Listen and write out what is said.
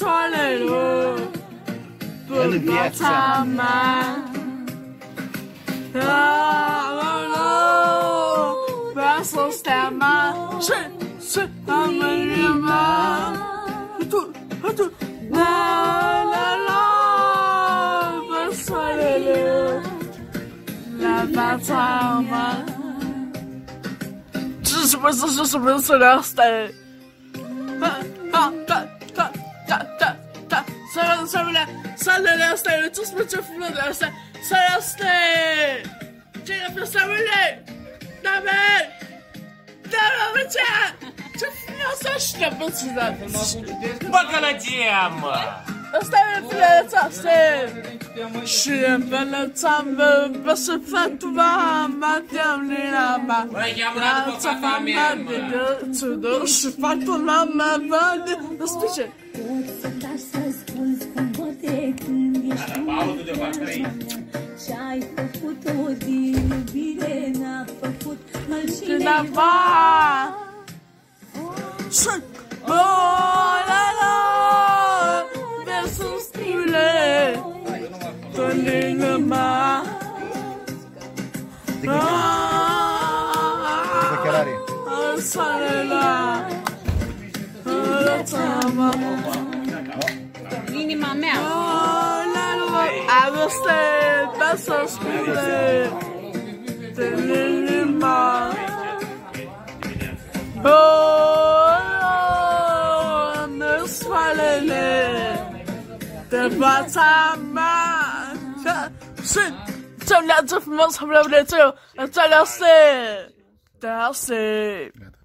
solero Wygnać sama Solero Wesel stema Sy, sy, ameryma Hatur, hatur La, la, la Wesolero La, la, sama Czy się po prostu sobie så vill jag Sanna lösningar ut och smutsa förlorare så lösning! Tjejer för samhälle! Nämen! Där har vi tjejer! Tuffa sörsta bussar! Bakalajem! Оставили пляца все! Шепелет сам басифат вам матемлинама. Раца фамадида цудо шифатулама вади. Спичи. Спичи. Carapauzul de partrei. Ce-ai făcut-o din iubire, n-a făcut altcineva. Șoc! Oh, la la! Vreau să-mi spune că lângă Inima mea. I will stand that's so spirit the man. Oh, ne the batama. Shit, tell me that's a monster from that's.